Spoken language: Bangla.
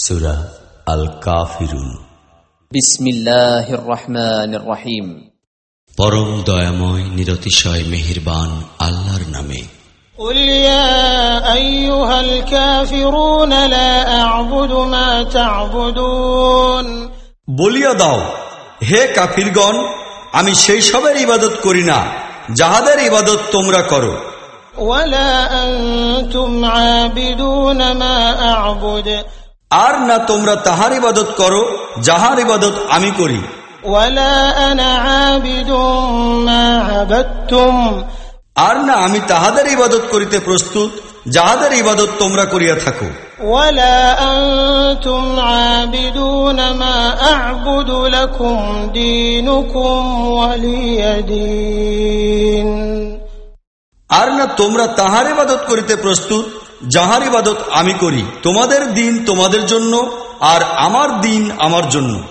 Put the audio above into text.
সুরা আল কাফিরুন بسم الله الرحمن الرحيم পরম দয়াময় নিরতিশয় মেহেরবান আল্লাহর নামে قل يا أيها الكافرون لا أعبد ما تعبدون বলিয়া দাও হে কাফিরগণ আমি সেই সবের ইবাদত করি না যাহাদের ইবাদত তোমরা করো ولا أنتم عابدون ما أعبد আর না তোমরা তাহার ইবাদত করো যাহার ইবাদত আমি করি। আর না আমি তাহাদের ইবাদত করিতে প্রস্তুত যাহাদের ইবাদত তোমরা করিয়া থাকো। আর না তোমরা তাহার ইবাদত করিতে প্রস্তুত যাহার ইবাদত আমি করি তোমাদের দিন তোমাদের জন্য আর আমার দিন আমার জন্য।